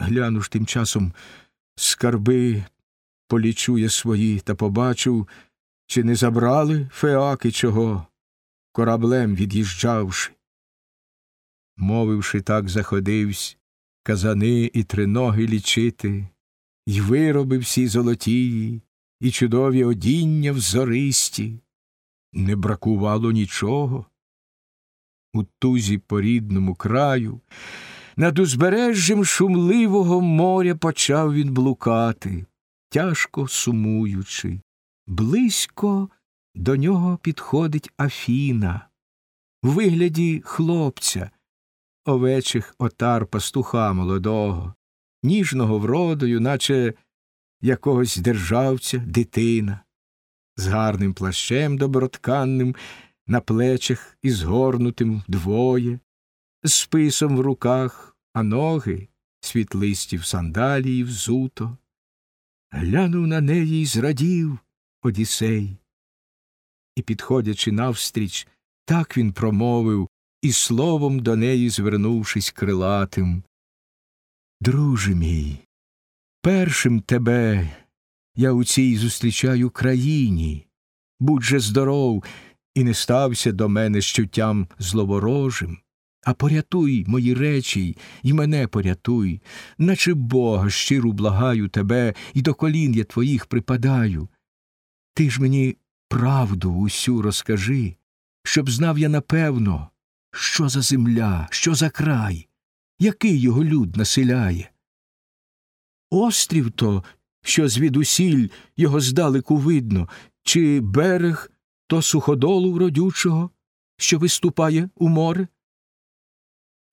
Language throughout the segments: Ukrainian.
Гляну ж тим часом скарби полічує свої та побачив, чи не забрали феаки чого, кораблем від'їжджавши. Мовивши так, заходивсь, казани і триноги лічити, й вироби всі золотії, і чудові одіння взористі. Не бракувало нічого. У тузі по рідному краю, над узбережжям шумливого моря почав він блукати, тяжко сумуючи. Близько до нього підходить Афіна, в вигляді хлопця, овечих отар пастуха молодого, ніжного вродою, наче якогось державця, дитина, з гарним плащем добротканним на плечах і згорнутим вдвоє, з списом в руках, а ноги світлисті в сандалії взуто. Глянув на неї й зрадів Одісей. І, підходячи навстріч, так він промовив, і словом до неї звернувшись крилатим. Друже мій, першим тебе я у цій зустрічаю країні. Будь же здоров і не стався до мене щуттям зловорожим, а порятуй мої речі і мене порятуй, наче Бога щиро благаю тебе, і до колін я твоїх припадаю. Ти ж мені правду усю розкажи, щоб знав я напевно, що за земля, що за край, який його люд населяє. Острів то, що звідусіль його здалеку видно, чи берег то суходолу вродючого, що виступає у море?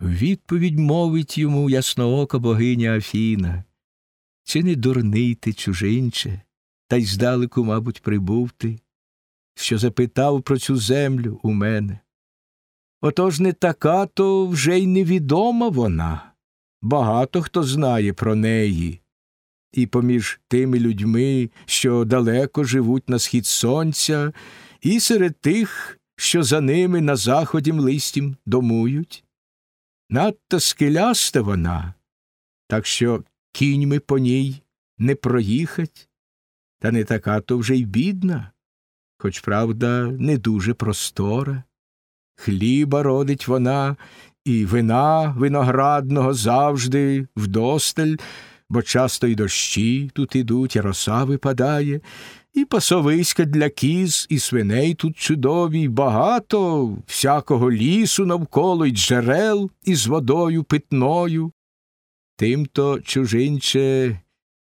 Відповідь мовить йому ясноока богиня Афіна. Чи не дурний ти, чужинче, та й здалеку, мабуть, прибув ти, що запитав про цю землю у мене? Отож не така, то вже й невідома вона. Багато хто знає про неї. І поміж тими людьми, що далеко живуть на схід сонця, і серед тих, що за ними на заходім листім домують. Надто скеляста вона, так що кіньми по ній не проїхать, та не така то вже й бідна, хоч, правда, не дуже простора. Хліба родить вона, і вина виноградного завжди вдосталь, бо часто й дощі тут ідуть, і роса випадає, і пасовиська для кіз, і свиней тут чудові, і багато всякого лісу навколо й джерел із водою питною. Тимто, чужинче,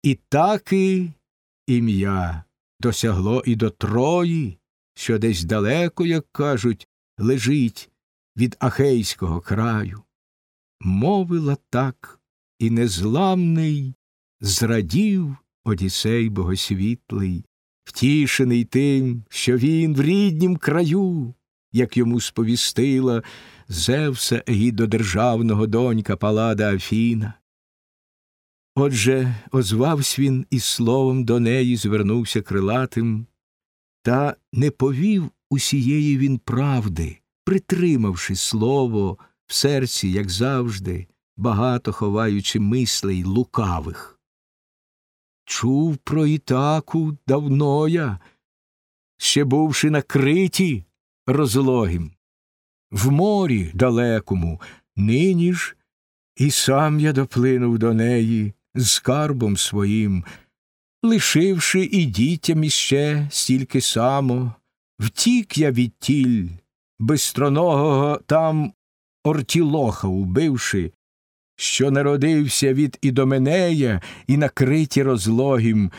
і таки ім'я досягло і до Трої, що десь далеко, як кажуть, лежить від Ахейського краю. Мовила так, і незламний зрадів Одісей богосвітлий, втішений тим, що він в ріднім краю, як йому сповістила Зевса гідодержавного донька Палада Афіна. Отже, озвавсь він і словом до неї звернувся крилатим, та не повів усієї він правди, притримавши слово в серці, як завжди, багато ховаючи мислей лукавих. Чув про Ітаку давно я, ще бувши на криті розлогим, в морі далекому, нині ж і сам я доплинув до неї з скарбом своїм, лишивши і дітям іще стільки само, втік я від тіль, бистроногого там ортілоха убивши, що народився від Ідоменея і на криті розлогім,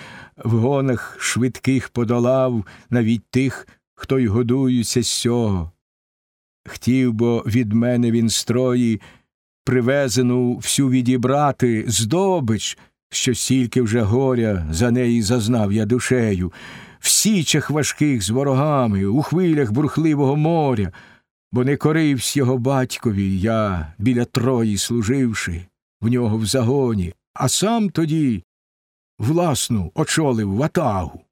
в гонах швидких подолав навіть тих, хто й годується з сього. Хтів бо від мене він строї, привезену всю відібрати здобич, що стільки вже горя за неї зазнав я душею, в січах важких з ворогами, у хвилях бурхливого моря, бо не коривсь його батькові я, біля трої служивши, в нього в загоні, а сам тоді власну очолив ватагу.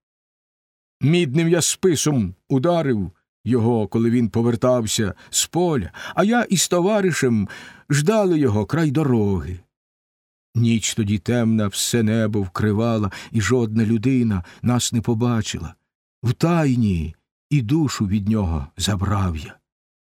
Мідним я списом ударив його, коли він повертався з поля, а я із товаришем ждали його край дороги. Ніч тоді темна, все небо вкривала, і жодна людина нас не побачила. В тайні і душу від нього забрав я.